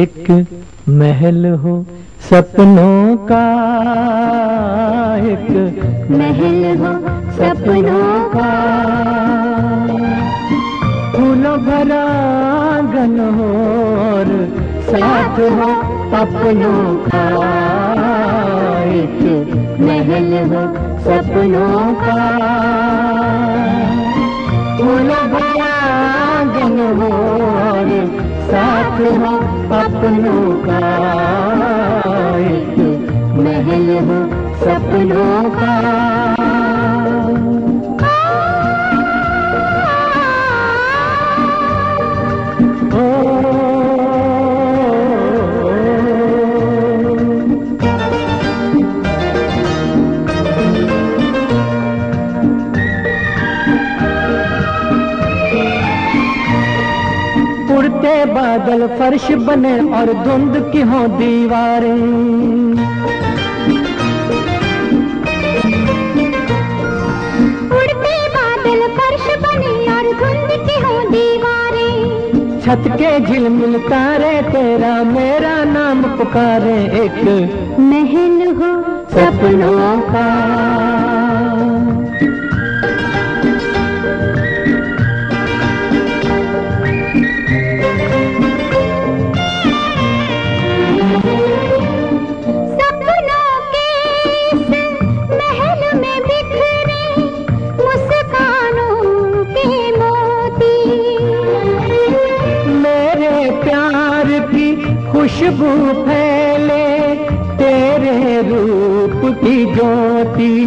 एक महल हो सपनों का, एक महल हो सपनों का। फूलों भरा आँगन हो और साथ हो अपनों का, एक महल हो सपनों का। साथ हो अपनों का एक महल हो सपनों का बादल फर्श बने और धुंध की हो दीवारें। बादल फर्श बने और धुंध की छत के झिलमिल तारे तेरा मेरा नाम पुकारे एक महल हो सपनों का। खुशबू फैले तेरे रूप की ज्योति।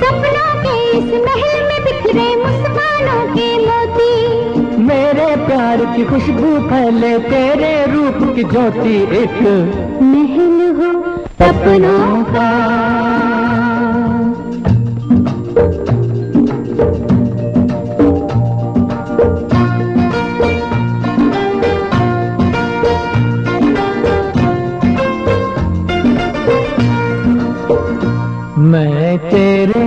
सपनों के इस महल में बिखरे मुस्कानों के मोती। मेरे प्यार की खुशबू फैले तेरे रूप की ज्योति एक। महल हो सपनों का। मैं तेरे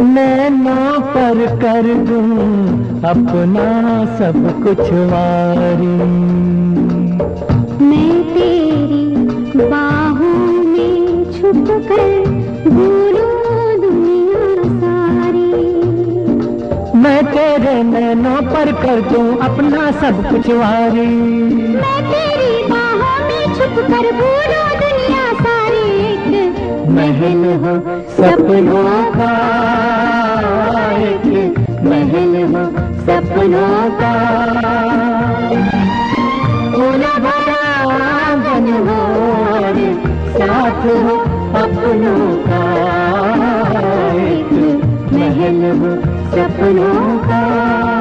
नैनों पर कर दूँ अपना सब कुछ वारी। मैं तेरी बाहों में छुप कर भूलूं दुनिया सारी। मैं तेरे नैनों पर कर दूँ अपना सब कुछ वारी। मैं तेरी बाहों में छुप कर भूलूं दुनिया महल हो, सपनों का एक महल हो, सपनों का। आँगन हो साथ हो अपनों का एक महल हो, सपनों का।